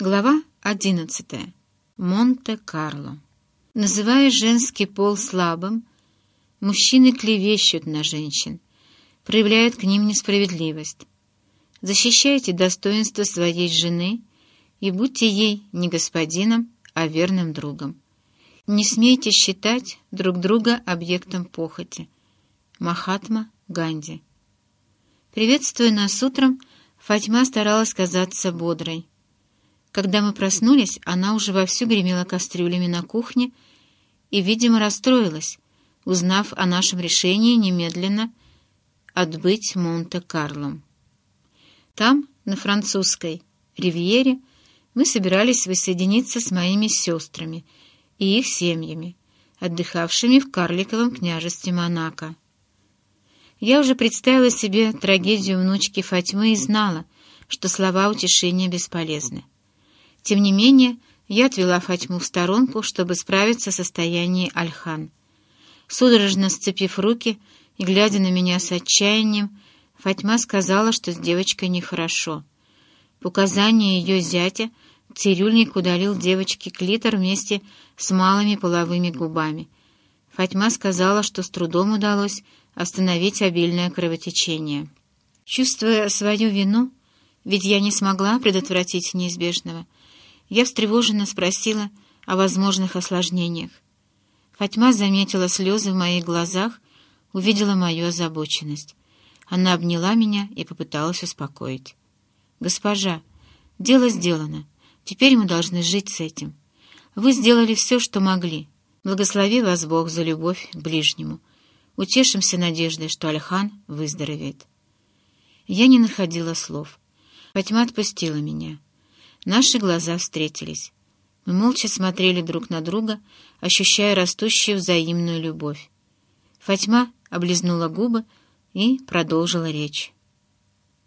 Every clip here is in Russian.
Глава 11. Монте-Карло. Называя женский пол слабым, мужчины клевещут на женщин, проявляют к ним несправедливость. Защищайте достоинство своей жены и будьте ей не господином, а верным другом. Не смейте считать друг друга объектом похоти. Махатма Ганди. Приветствуя нас утром, Фатьма старалась казаться бодрой. Когда мы проснулись, она уже вовсю гремела кастрюлями на кухне и, видимо, расстроилась, узнав о нашем решении немедленно отбыть Монте-Карло. Там, на французской ривьере, мы собирались воссоединиться с моими сестрами и их семьями, отдыхавшими в карликовом княжестве Монако. Я уже представила себе трагедию внучки Фатьмы и знала, что слова утешения бесполезны. Тем не менее, я отвела Фатьму в сторонку, чтобы справиться с состоянием Альхан. Судорожно сцепив руки и глядя на меня с отчаянием, Фатьма сказала, что с девочкой нехорошо. По указанию ее зятя цирюльник удалил девочке клитор вместе с малыми половыми губами. Фатьма сказала, что с трудом удалось остановить обильное кровотечение. Чувствуя свою вину, ведь я не смогла предотвратить неизбежного, я встревоженно спросила о возможных осложнениях. Фатьма заметила слезы в моих глазах, увидела мою озабоченность. Она обняла меня и попыталась успокоить. «Госпожа, дело сделано. Теперь мы должны жить с этим. Вы сделали все, что могли. Благослови вас Бог за любовь к ближнему. Утешимся надеждой, что Альхан выздоровеет». Я не находила слов. Фатьма отпустила меня. Наши глаза встретились. Мы молча смотрели друг на друга, ощущая растущую взаимную любовь. Фатьма облизнула губы и продолжила речь.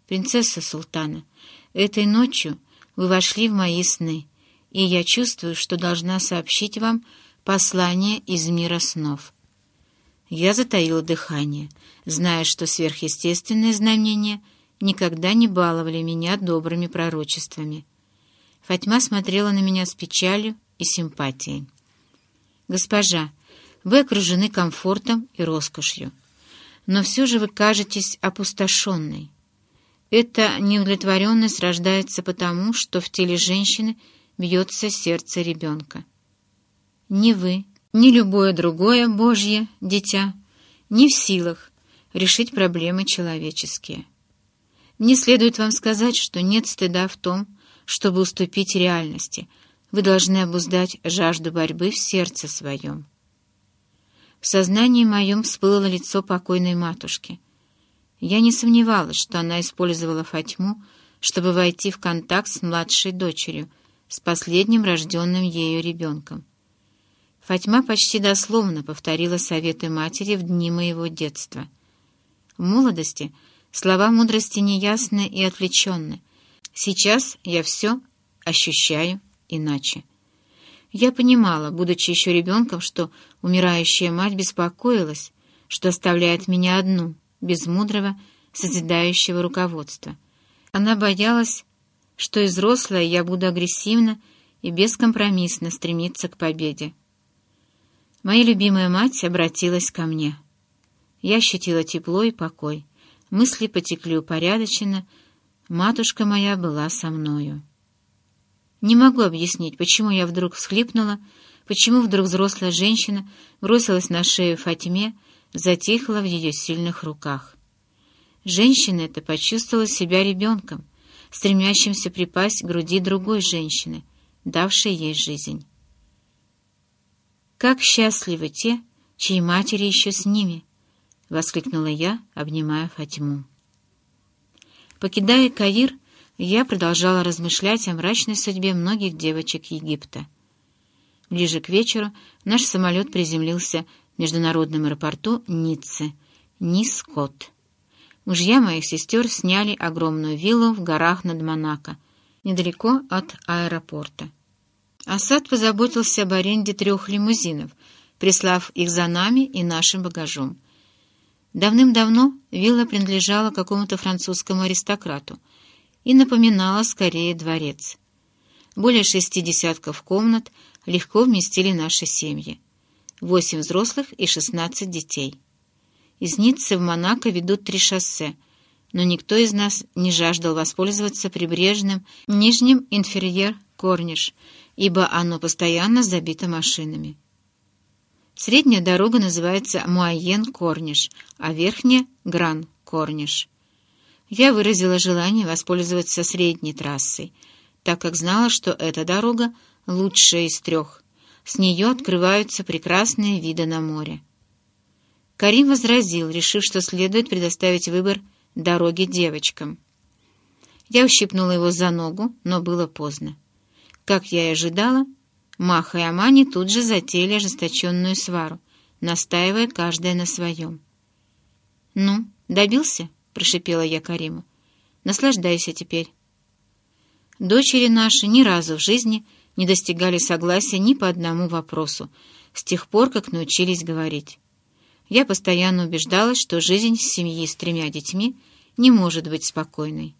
«Принцесса Султана, этой ночью вы вошли в мои сны, и я чувствую, что должна сообщить вам послание из мира снов». Я затаила дыхание, зная, что сверхъестественные знамения никогда не баловали меня добрыми пророчествами. Фатьма смотрела на меня с печалью и симпатией. «Госпожа, вы окружены комфортом и роскошью, но все же вы кажетесь опустошенной. Эта неудовлетворенность рождается потому, что в теле женщины бьется сердце ребенка. Ни вы, ни любое другое Божье дитя не в силах решить проблемы человеческие. Мне следует вам сказать, что нет стыда в том, чтобы уступить реальности. Вы должны обуздать жажду борьбы в сердце своем. В сознании моем всплыло лицо покойной матушки. Я не сомневалась, что она использовала Фатьму, чтобы войти в контакт с младшей дочерью, с последним рожденным ею ребенком. Фатьма почти дословно повторила советы матери в дни моего детства. В молодости слова мудрости неясны и отвлеченны, Сейчас я все ощущаю иначе. Я понимала, будучи еще ребенком, что умирающая мать беспокоилась, что оставляет меня одну, без мудрого, созидающего руководства. Она боялась, что и взрослая я буду агрессивно и бескомпромиссно стремиться к победе. Моя любимая мать обратилась ко мне. Я ощутила тепло и покой. Мысли потекли упорядоченно, Матушка моя была со мною. Не могу объяснить, почему я вдруг всхлипнула, почему вдруг взрослая женщина бросилась на шею Фатиме, затихла в ее сильных руках. Женщина эта почувствовала себя ребенком, стремящимся припасть к груди другой женщины, давшей ей жизнь. «Как счастливы те, чьи матери еще с ними!» — воскликнула я, обнимая Фатиму. Покидая Каир, я продолжала размышлять о мрачной судьбе многих девочек Египта. Ближе к вечеру наш самолет приземлился в международном аэропорту Ниццы, Нискот. Мужья моих сестер сняли огромную виллу в горах над Монако, недалеко от аэропорта. Асад позаботился об аренде трех лимузинов, прислав их за нами и нашим багажом. Давным-давно вилла принадлежала какому-то французскому аристократу и напоминала скорее дворец. Более шести десятков комнат легко вместили наши семьи. Восемь взрослых и шестнадцать детей. Из Ниццы в Монако ведут три шоссе, но никто из нас не жаждал воспользоваться прибрежным нижним инферьер-корниш, ибо оно постоянно забито машинами. Средняя дорога называется Муайен-Корниш, а верхняя — Гран-Корниш. Я выразила желание воспользоваться средней трассой, так как знала, что эта дорога лучшая из трех. С нее открываются прекрасные виды на море. Карим возразил, решив, что следует предоставить выбор дороги девочкам. Я ущипнула его за ногу, но было поздно. Как я и ожидала, Маха и Амани тут же затеяли ожесточенную свару, настаивая каждая на своем. «Ну, добился?» — прошипела я Кариму. «Наслаждайся теперь». Дочери наши ни разу в жизни не достигали согласия ни по одному вопросу, с тех пор, как научились говорить. Я постоянно убеждалась, что жизнь семьи с тремя детьми не может быть спокойной.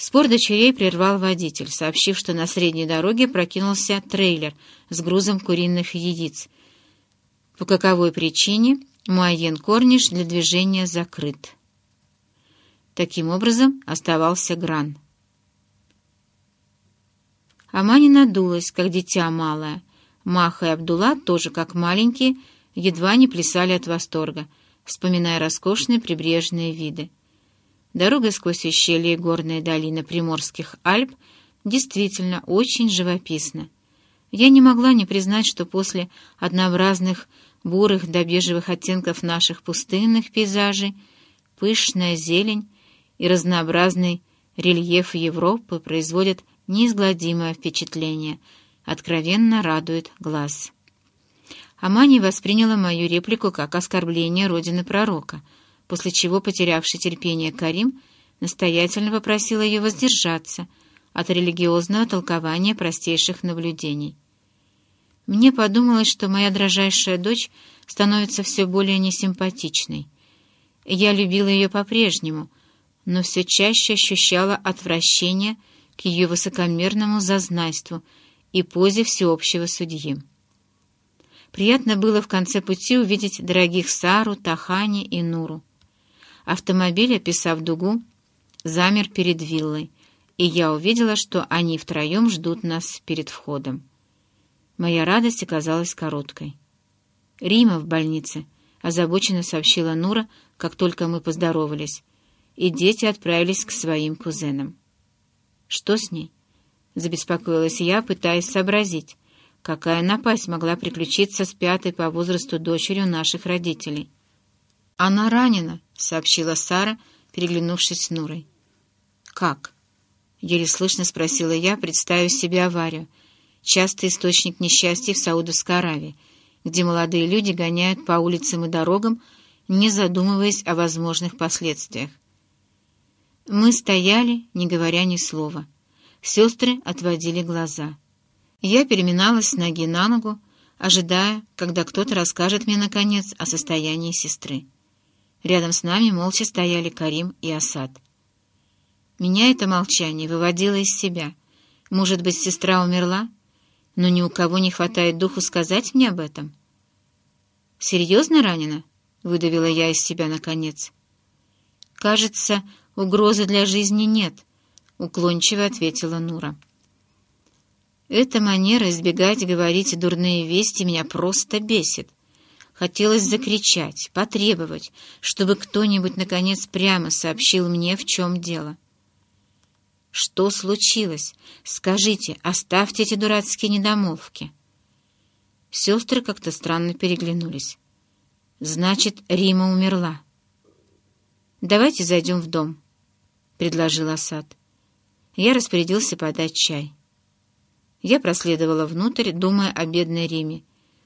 Спор дочерей прервал водитель, сообщив, что на средней дороге прокинулся трейлер с грузом куриных яиц. По каковой причине Муайен Корниш для движения закрыт. Таким образом оставался Гран. Амани надулась, как дитя малое. Маха и Абдулла, тоже как маленькие, едва не плясали от восторга, вспоминая роскошные прибрежные виды. Дорога сквозь ущелье и горные долины Приморских Альп действительно очень живописна. Я не могла не признать, что после однообразных бурых до бежевых оттенков наших пустынных пейзажей пышная зелень и разнообразный рельеф Европы производят неизгладимое впечатление, откровенно радует глаз. Амани восприняла мою реплику как оскорбление родины пророка — после чего потерявший терпение Карим настоятельно попросил ее воздержаться от религиозного толкования простейших наблюдений. Мне подумалось, что моя дрожайшая дочь становится все более несимпатичной. Я любила ее по-прежнему, но все чаще ощущала отвращение к ее высокомерному зазнайству и позе всеобщего судьи. Приятно было в конце пути увидеть дорогих Сару, Тахани и Нуру. Автомобиль, описав дугу, замер перед виллой, и я увидела, что они втроем ждут нас перед входом. Моя радость оказалась короткой. «Рима в больнице», — озабоченно сообщила Нура, как только мы поздоровались, и дети отправились к своим кузенам. «Что с ней?» — забеспокоилась я, пытаясь сообразить, какая напасть могла приключиться с пятой по возрасту дочерью наших родителей. «Она ранена», — сообщила Сара, переглянувшись с Нурой. «Как?» — еле слышно спросила я, представив себе аварию. Частый источник несчастья в Саудовской Аравии, где молодые люди гоняют по улицам и дорогам, не задумываясь о возможных последствиях. Мы стояли, не говоря ни слова. Сестры отводили глаза. Я переминалась с ноги на ногу, ожидая, когда кто-то расскажет мне, наконец, о состоянии сестры. Рядом с нами молча стояли Карим и Асад. Меня это молчание выводило из себя. Может быть, сестра умерла? Но ни у кого не хватает духу сказать мне об этом. «Серьезно ранена?» — выдавила я из себя наконец. «Кажется, угрозы для жизни нет», — уклончиво ответила Нура. «Эта манера избегать говорить дурные вести меня просто бесит. Хотелось закричать, потребовать, чтобы кто-нибудь, наконец, прямо сообщил мне, в чем дело. «Что случилось? Скажите, оставьте эти дурацкие недомолвки». Сестры как-то странно переглянулись. «Значит, Рима умерла». «Давайте зайдем в дом», — предложил Асад. Я распорядился подать чай. Я проследовала внутрь, думая о бедной Риме.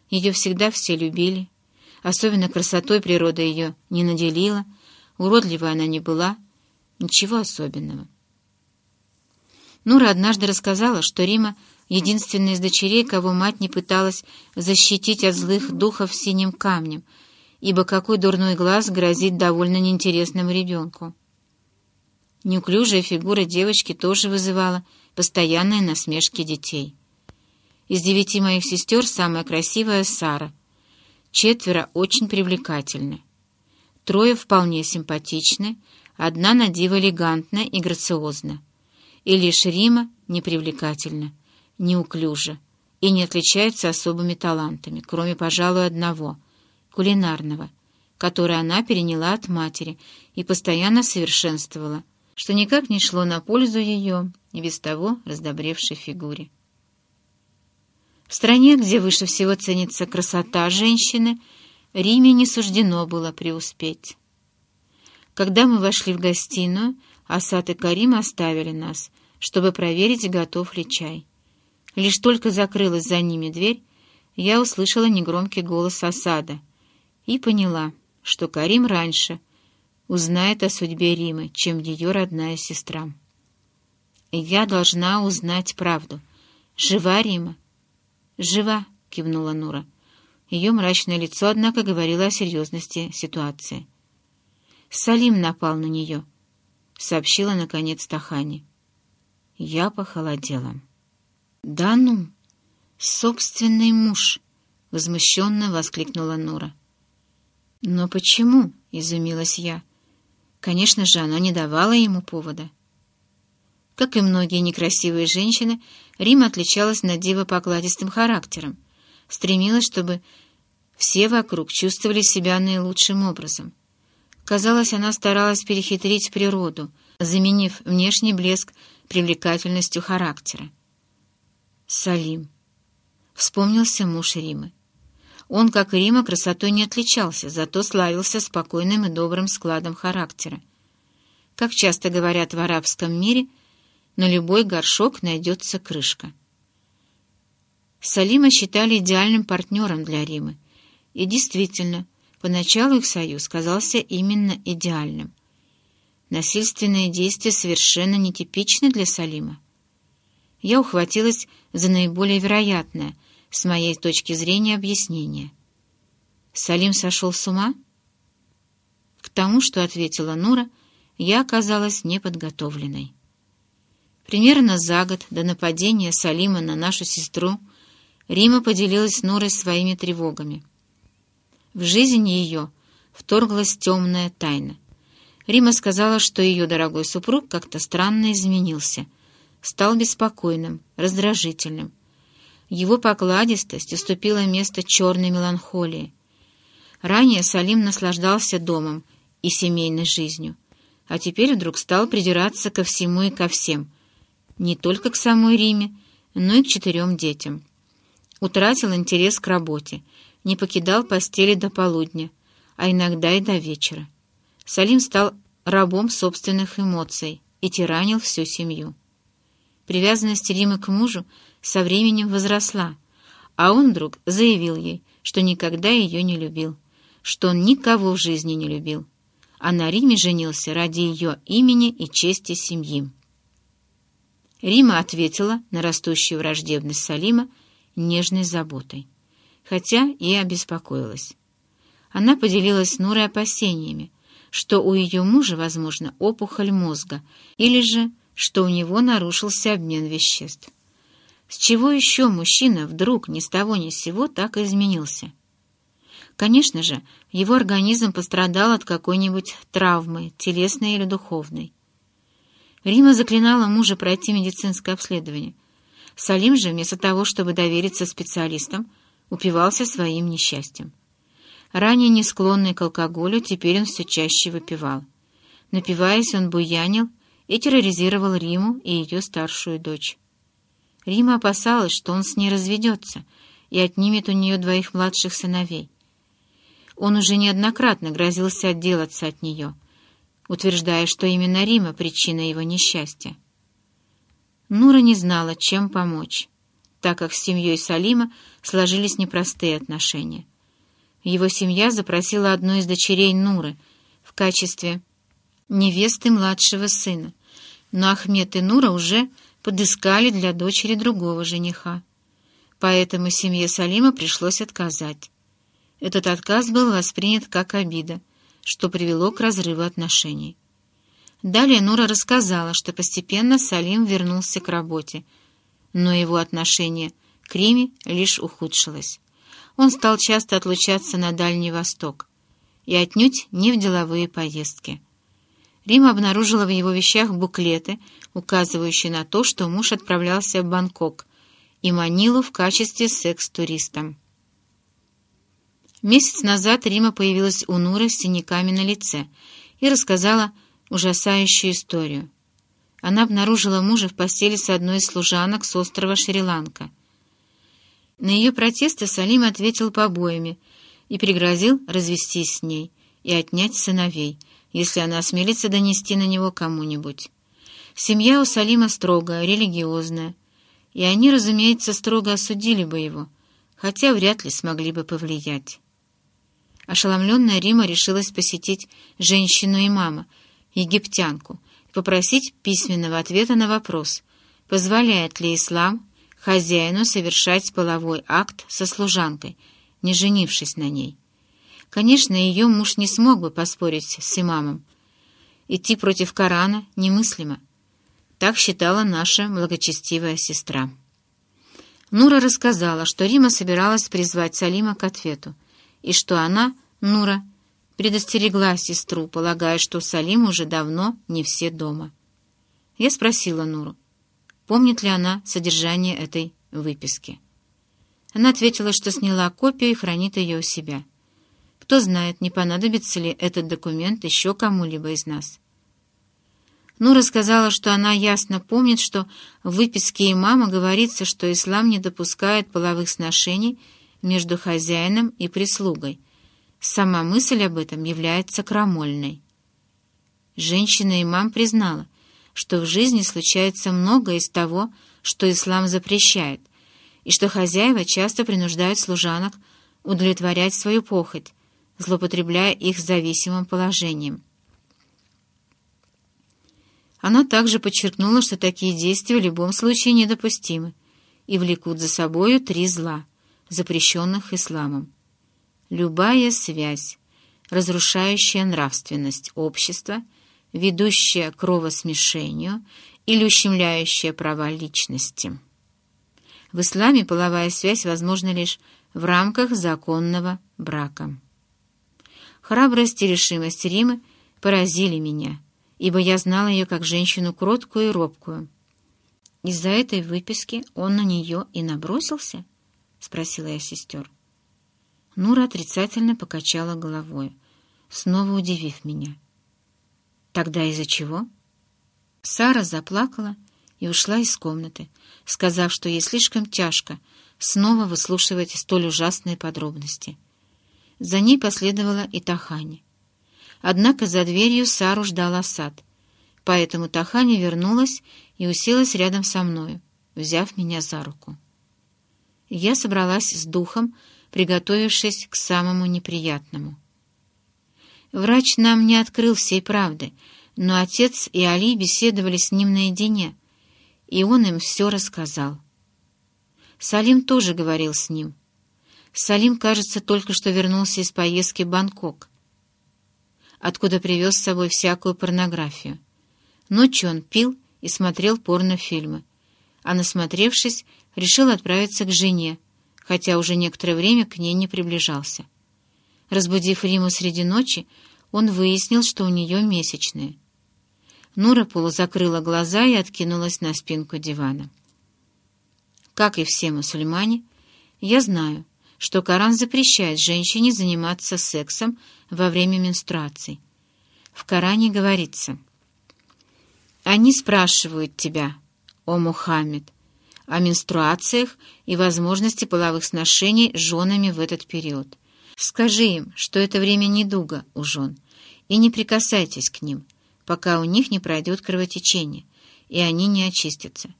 Ее всегда все любили, Особенно красотой природа ее не наделила, уродливой она не была, ничего особенного. Нура однажды рассказала, что Рима — единственная из дочерей, кого мать не пыталась защитить от злых духов синим камнем, ибо какой дурной глаз грозит довольно неинтересному ребенку. Неуклюжая фигура девочки тоже вызывала постоянные насмешки детей. Из девяти моих сестер самая красивая Сара. Четверо очень привлекательны. Трое вполне симпатичны, одна на диво элегантна и грациозна. И лишь Рима непривлекательна, неуклюжа и не отличается особыми талантами, кроме, пожалуй, одного — кулинарного, который она переняла от матери и постоянно совершенствовала, что никак не шло на пользу ее и без того раздобревшей фигуре. В стране, где выше всего ценится красота женщины, Риме не суждено было преуспеть. Когда мы вошли в гостиную, Асад и Карим оставили нас, чтобы проверить, готов ли чай. Лишь только закрылась за ними дверь, я услышала негромкий голос Асада и поняла, что Карим раньше узнает о судьбе Римы, чем ее родная сестра. я должна узнать правду. Жива Рима? «Жива», — кивнула Нура. Ее мрачное лицо, однако, говорило о серьезности ситуации. «Салим напал на нее», — сообщила, наконец, Тахани. Я похолодела. «Да ну! Собственный муж!» — возмущенно воскликнула Нура. «Но почему?» — изумилась я. «Конечно же, она не давала ему повода». Как и многие некрасивые женщины, Рима отличалась на диво покладистым характером, стремилась, чтобы все вокруг чувствовали себя наилучшим образом. Казалось, она старалась перехитрить природу, заменив внешний блеск привлекательностью характера. Салим. Вспомнился муж Римы. Он, как и Рима, красотой не отличался, зато славился спокойным и добрым складом характера. Как часто говорят в арабском мире — на любой горшок найдется крышка. Салима считали идеальным партнером для Римы. И действительно, поначалу их союз казался именно идеальным. Насильственные действия совершенно нетипичны для Салима. Я ухватилась за наиболее вероятное, с моей точки зрения, объяснение. Салим сошел с ума? К тому, что ответила Нура, я оказалась неподготовленной. Примерно за год до нападения Салима на нашу сестру Рима поделилась с Норой своими тревогами. В жизнь ее вторглась темная тайна. Рима сказала, что ее дорогой супруг как-то странно изменился, стал беспокойным, раздражительным. Его покладистость уступила место черной меланхолии. Ранее Салим наслаждался домом и семейной жизнью, а теперь вдруг стал придираться ко всему и ко всем — не только к самой Риме, но и к четырем детям. Утратил интерес к работе, не покидал постели до полудня, а иногда и до вечера. Салим стал рабом собственных эмоций и тиранил всю семью. Привязанность Римы к мужу со временем возросла, а он вдруг заявил ей, что никогда ее не любил, что он никого в жизни не любил, а на Риме женился ради ее имени и чести семьи. Рима ответила на растущую враждебность Салима нежной заботой, хотя и обеспокоилась. Она поделилась с Нурой опасениями, что у ее мужа, возможно, опухоль мозга, или же, что у него нарушился обмен веществ. С чего еще мужчина вдруг ни с того ни с сего так изменился? Конечно же, его организм пострадал от какой-нибудь травмы, телесной или духовной. Рима заклинала мужа пройти медицинское обследование. Салим же, вместо того, чтобы довериться специалистам, упивался своим несчастьем. Ранее не склонный к алкоголю, теперь он все чаще выпивал. Напиваясь, он буянил и терроризировал Риму и ее старшую дочь. Рима опасалась, что он с ней разведется и отнимет у нее двоих младших сыновей. Он уже неоднократно грозился отделаться от нее — утверждая, что именно Рима — причина его несчастья. Нура не знала, чем помочь, так как с семьей Салима сложились непростые отношения. Его семья запросила одну из дочерей Нуры в качестве невесты младшего сына, но Ахмед и Нура уже подыскали для дочери другого жениха. Поэтому семье Салима пришлось отказать. Этот отказ был воспринят как обида — что привело к разрыву отношений. Далее Нура рассказала, что постепенно Салим вернулся к работе, но его отношение к Риме лишь ухудшилось. Он стал часто отлучаться на Дальний Восток, и отнюдь не в деловые поездки. Рима обнаружила в его вещах буклеты, указывающие на то, что муж отправлялся в Бангкок и Манилу в качестве секс-туристом. Месяц назад Рима появилась у Нуры с синяками на лице и рассказала ужасающую историю. Она обнаружила мужа в постели с одной из служанок с острова Шри-Ланка. На ее протесты Салим ответил побоями и пригрозил развестись с ней и отнять сыновей, если она осмелится донести на него кому-нибудь. Семья у Салима строгая, религиозная, и они, разумеется, строго осудили бы его, хотя вряд ли смогли бы повлиять. Ошеломленная Рима решилась посетить женщину-имама, египтянку, и попросить письменного ответа на вопрос, позволяет ли ислам хозяину совершать половой акт со служанкой, не женившись на ней. Конечно, ее муж не смог бы поспорить с имамом. Идти против Корана немыслимо. Так считала наша благочестивая сестра. Нура рассказала, что Рима собиралась призвать Салима к ответу, и что она, Нура, предостерегла сестру, полагая, что Салим уже давно не все дома. Я спросила Нуру, помнит ли она содержание этой выписки. Она ответила, что сняла копию и хранит ее у себя. Кто знает, не понадобится ли этот документ еще кому-либо из нас. Нура сказала, что она ясно помнит, что в выписке имама говорится, что ислам не допускает половых сношений между хозяином и прислугой. Сама мысль об этом является крамольной. Женщина-имам признала, что в жизни случается многое из того, что ислам запрещает, и что хозяева часто принуждают служанок удовлетворять свою похоть, злоупотребляя их зависимым положением. Она также подчеркнула, что такие действия в любом случае недопустимы и влекут за собою три зла, запрещенных исламом. Любая связь, разрушающая нравственность общества, ведущая к кровосмешению или ущемляющая права личности. В исламе половая связь возможна лишь в рамках законного брака. Храбрость и решимость Римы поразили меня, ибо я знала ее как женщину кроткую и робкую. «Из-за этой выписки он на нее и набросился?» — спросила я сестер. Нура отрицательно покачала головой, снова удивив меня. «Тогда из-за чего?» Сара заплакала и ушла из комнаты, сказав, что ей слишком тяжко снова выслушивать столь ужасные подробности. За ней последовала и Тахани. Однако за дверью Сару ждал Асад, поэтому Тахани вернулась и уселась рядом со мною, взяв меня за руку. Я собралась с духом, приготовившись к самому неприятному. Врач нам не открыл всей правды, но отец и Али беседовали с ним наедине — и он им все рассказал. Салим тоже говорил с ним. Салим, кажется, только что вернулся из поездки в Бангкок, откуда привез с собой всякую порнографию. Ночью он пил и смотрел порнофильмы, а, насмотревшись, решил отправиться к жене, хотя уже некоторое время к ней не приближался. Разбудив Риму среди ночи, он выяснил, что у нее месячные — Нура полузакрыла глаза и откинулась на спинку дивана. Как и все мусульмане, я знаю, что Коран запрещает женщине заниматься сексом во время менструаций. В Коране говорится «Они спрашивают тебя, о Мухаммед, о менструациях и возможности половых сношений с женами в этот период. Скажи им, что это время недуга у жен, и не прикасайтесь к ним» пока у них не пройдет кровотечение, и они не очистятся.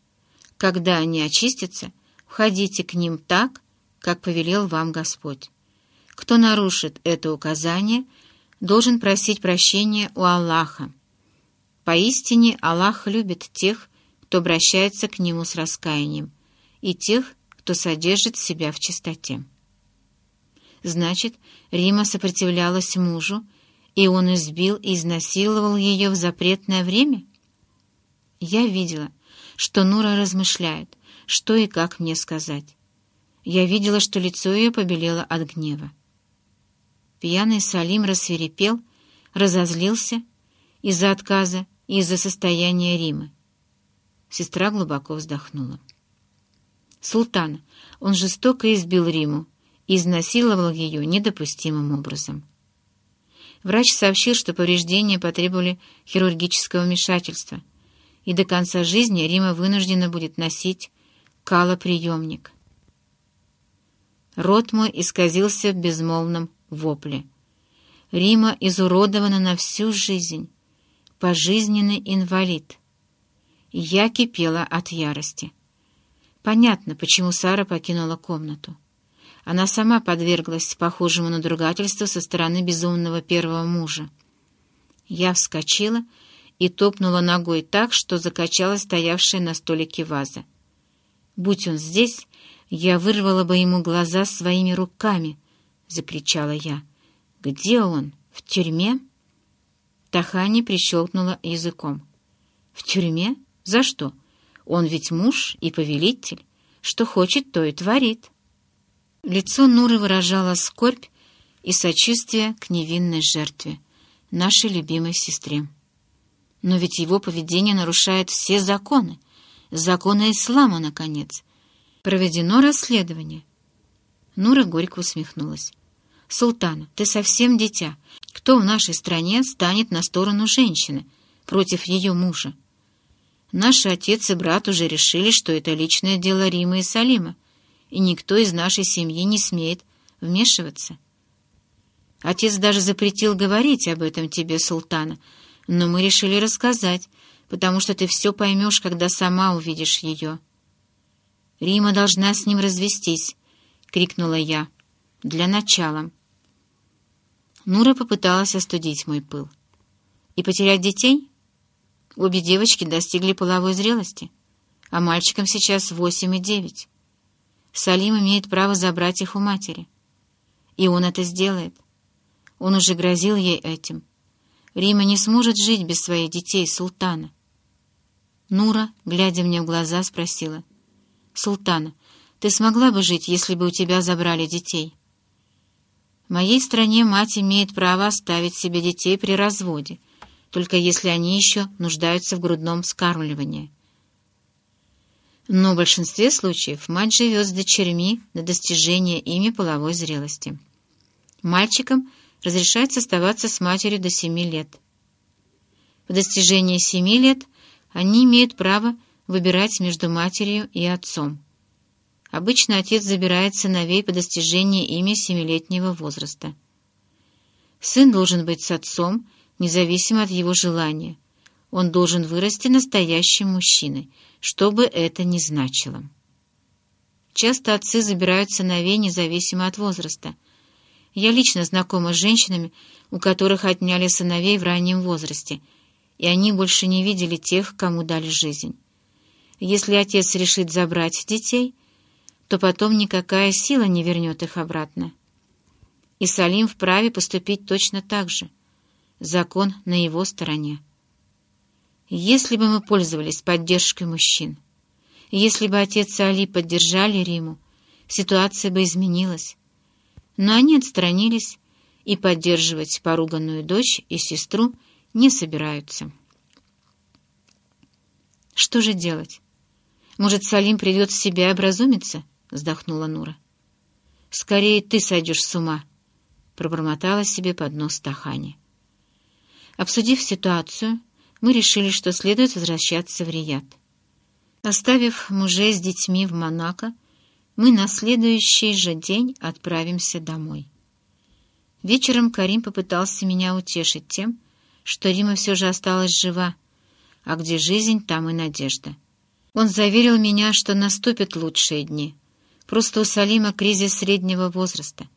Когда они очистятся, входите к ним так, как повелел вам Господь. Кто нарушит это указание, должен просить прощения у Аллаха. Поистине Аллах любит тех, кто обращается к Нему с раскаянием, и тех, кто содержит себя в чистоте. Значит, Рима сопротивлялась мужу, и он избил и изнасиловал ее в запретное время? Я видела, что Нура размышляет, что и как мне сказать. Я видела, что лицо ее побелело от гнева. Пьяный Салим рассверепел, разозлился из-за отказа и из-за состояния Римы. Сестра глубоко вздохнула. Султана, он жестоко избил Риму и изнасиловал ее недопустимым образом. Врач сообщил, что повреждения потребовали хирургического вмешательства, и до конца жизни Рима вынуждена будет носить калоприемник. Рот мой исказился в безмолвном вопле. Рима изуродована на всю жизнь, пожизненный инвалид. Я кипела от ярости. Понятно, почему Сара покинула комнату. Она сама подверглась похожему надругательству со стороны безумного первого мужа. Я вскочила и топнула ногой так, что закачала стоявшая на столике ваза. Будь он здесь, я вырвала бы ему глаза своими руками, — закричала я. «Где он? В тюрьме?» Тахани прищелкнула языком. «В тюрьме? За что?» Он ведь муж и повелитель. Что хочет, то и творит. Лицо Нуры выражало скорбь и сочувствие к невинной жертве, нашей любимой сестре. Но ведь его поведение нарушает все законы, законы ислама, наконец. Проведено расследование. Нура горько усмехнулась. «Султана, ты совсем дитя. Кто в нашей стране станет на сторону женщины против ее мужа? Наши отец и брат уже решили, что это личное дело Рима и Салима, и никто из нашей семьи не смеет вмешиваться. Отец даже запретил говорить об этом тебе, султана, но мы решили рассказать, потому что ты все поймешь, когда сама увидишь ее. «Рима должна с ним развестись», — крикнула я. «Для начала». Нура попыталась остудить мой пыл. «И потерять детей?» Обе девочки достигли половой зрелости, а мальчикам сейчас восемь и девять. Салим имеет право забрать их у матери. И он это сделает. Он уже грозил ей этим. Рима не сможет жить без своих детей, султана. Нура, глядя мне в глаза, спросила. «Султана, ты смогла бы жить, если бы у тебя забрали детей?» В моей стране мать имеет право оставить себе детей при разводе — только если они еще нуждаются в грудном скармливании. Но в большинстве случаев мать живет с дочерьми до достижения ими половой зрелости. Мальчикам разрешается оставаться с матерью до 7 лет. По достижении 7 лет они имеют право выбирать между матерью и отцом. Обычно отец забирает сыновей по достижении ими семилетнего возраста. Сын должен быть с отцом независимо от его желания. Он должен вырасти настоящим мужчиной, что бы это ни значило. Часто отцы забирают сыновей независимо от возраста. Я лично знакома с женщинами, у которых отняли сыновей в раннем возрасте, и они больше не видели тех, кому дали жизнь. Если отец решит забрать детей, то потом никакая сила не вернет их обратно. И Салим вправе поступить точно так же — закон на его стороне. Если бы мы пользовались поддержкой мужчин, если бы отец и Али поддержали Риму, ситуация бы изменилась. Но они отстранились и поддерживать поруганную дочь и сестру не собираются. «Что же делать? Может, Салим придет в себя и образумится?» — вздохнула Нура. «Скорее ты сойдешь с ума», — пробормотала себе под нос Тахани. Обсудив ситуацию, мы решили, что следует возвращаться в Рияд. Оставив мужей с детьми в Монако, мы на следующий же день отправимся домой. Вечером Карим попытался меня утешить тем, что Рима все же осталась жива, а где жизнь, там и надежда. Он заверил меня, что наступят лучшие дни. Просто у Салима кризис среднего возраста,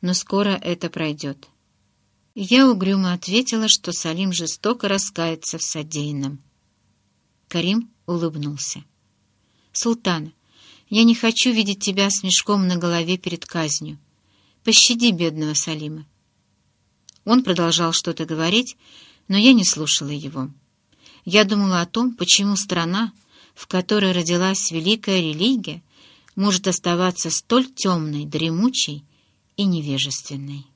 но скоро это пройдет. Я угрюмо ответила, что Салим жестоко раскается в содеянном. Карим улыбнулся. «Султан, я не хочу видеть тебя с мешком на голове перед казнью. Пощади бедного Салима». Он продолжал что-то говорить, но я не слушала его. Я думала о том, почему страна, в которой родилась великая религия, может оставаться столь темной, дремучей и невежественной.